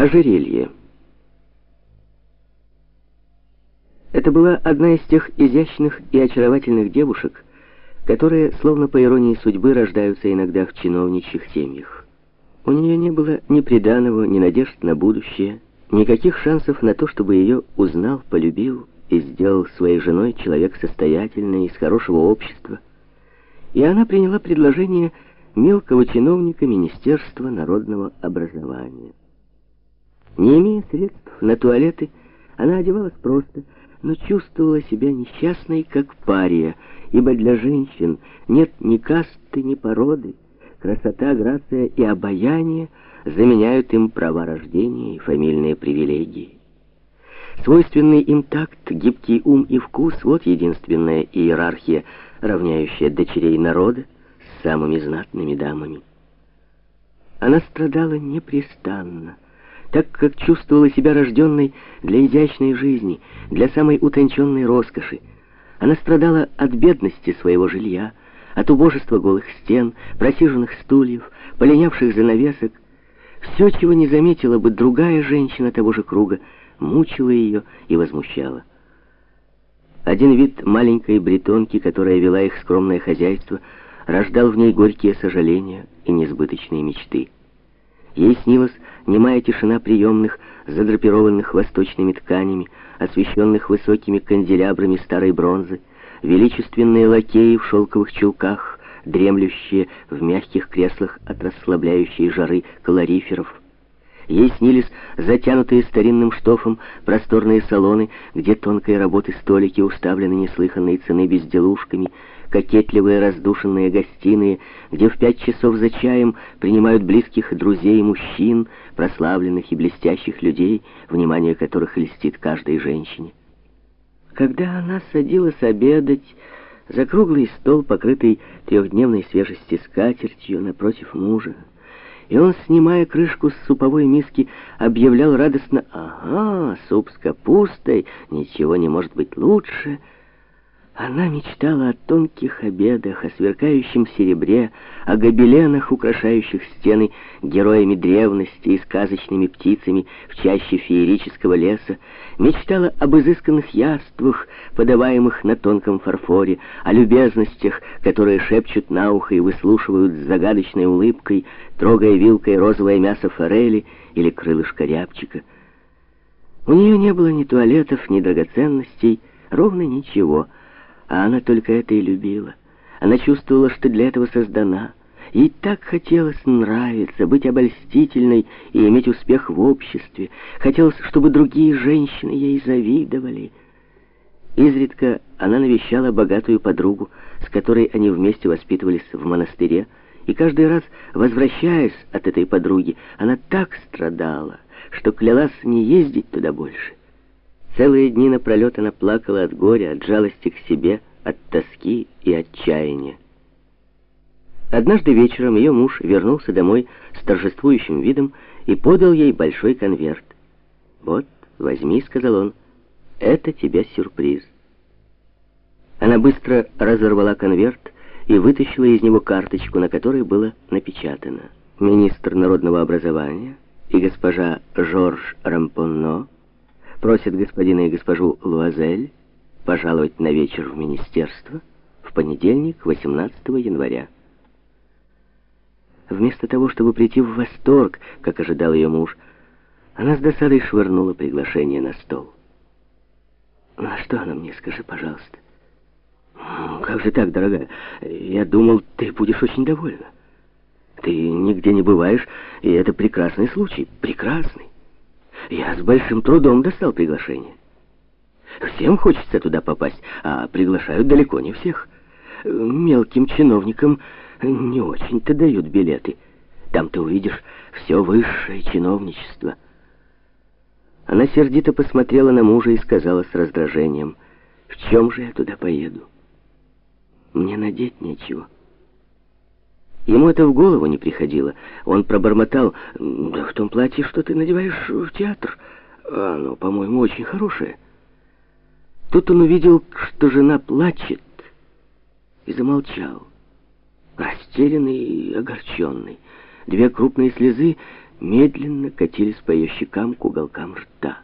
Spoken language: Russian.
Ожерелье. Это была одна из тех изящных и очаровательных девушек, которые, словно по иронии судьбы, рождаются иногда в чиновничьих семьях. У нее не было ни приданого, ни надежд на будущее, никаких шансов на то, чтобы ее узнал, полюбил и сделал своей женой человек состоятельный, из хорошего общества. И она приняла предложение мелкого чиновника Министерства народного образования. Не имея средств на туалеты, она одевалась просто, но чувствовала себя несчастной, как пария, ибо для женщин нет ни касты, ни породы. Красота, грация и обаяние заменяют им права рождения и фамильные привилегии. Свойственный им такт, гибкий ум и вкус — вот единственная иерархия, равняющая дочерей народа с самыми знатными дамами. Она страдала непрестанно, так как чувствовала себя рожденной для изящной жизни, для самой утонченной роскоши. Она страдала от бедности своего жилья, от убожества голых стен, просиженных стульев, полинявших занавесок. Все, чего не заметила бы другая женщина того же круга, мучило ее и возмущало. Один вид маленькой бретонки, которая вела их скромное хозяйство, рождал в ней горькие сожаления и несбыточные мечты. Ей снилась немая тишина приемных, задрапированных восточными тканями, освещенных высокими канделябрами старой бронзы, величественные лакеи в шелковых чулках, дремлющие в мягких креслах от расслабляющей жары калориферов. Ей снились затянутые старинным штофом просторные салоны, где тонкой работы столики уставлены неслыханной цены безделушками, кокетливые раздушенные гостиные, где в пять часов за чаем принимают близких друзей мужчин, прославленных и блестящих людей, внимание которых льстит каждой женщине. Когда она садилась обедать, за круглый стол, покрытый трехдневной свежести скатертью напротив мужа, и он, снимая крышку с суповой миски, объявлял радостно «Ага, суп с капустой, ничего не может быть лучше», она мечтала о тонких обедах, о сверкающем серебре, о гобеленах, украшающих стены героями древности и сказочными птицами в чаще феерического леса, мечтала об изысканных яствах, подаваемых на тонком фарфоре, о любезностях, которые шепчут на ухо и выслушивают с загадочной улыбкой, трогая вилкой розовое мясо форели или крылышко рябчика. У нее не было ни туалетов, ни драгоценностей, ровно ничего — а она только это и любила. Она чувствовала, что для этого создана. Ей так хотелось нравиться, быть обольстительной и иметь успех в обществе. Хотелось, чтобы другие женщины ей завидовали. Изредка она навещала богатую подругу, с которой они вместе воспитывались в монастыре, и каждый раз, возвращаясь от этой подруги, она так страдала, что клялась не ездить туда больше. Целые дни напролет она плакала от горя, от жалости к себе, от тоски и отчаяния. Однажды вечером ее муж вернулся домой с торжествующим видом и подал ей большой конверт. «Вот, возьми», — сказал он, — «это тебе сюрприз». Она быстро разорвала конверт и вытащила из него карточку, на которой было напечатано «Министр народного образования и госпожа Жорж Рампонно просят господина и госпожу Луазель пожаловать на вечер в министерство в понедельник, 18 января. Вместо того, чтобы прийти в восторг, как ожидал ее муж, она с досадой швырнула приглашение на стол. «Ну, «А что она мне, скажи, пожалуйста?» «Как же так, дорогая? Я думал, ты будешь очень довольна. Ты нигде не бываешь, и это прекрасный случай, прекрасный. Я с большим трудом достал приглашение. Всем хочется туда попасть, а приглашают далеко не всех. Мелким чиновникам не очень-то дают билеты. Там ты увидишь все высшее чиновничество. Она сердито посмотрела на мужа и сказала с раздражением, «В чем же я туда поеду? Мне надеть нечего». Ему это в голову не приходило. Он пробормотал, «Да в том платье, что ты надеваешь в театр, оно, по-моему, очень хорошее». Тут он увидел, что жена плачет, и замолчал, растерянный и огорченный. Две крупные слезы медленно катились по ее щекам к уголкам рта.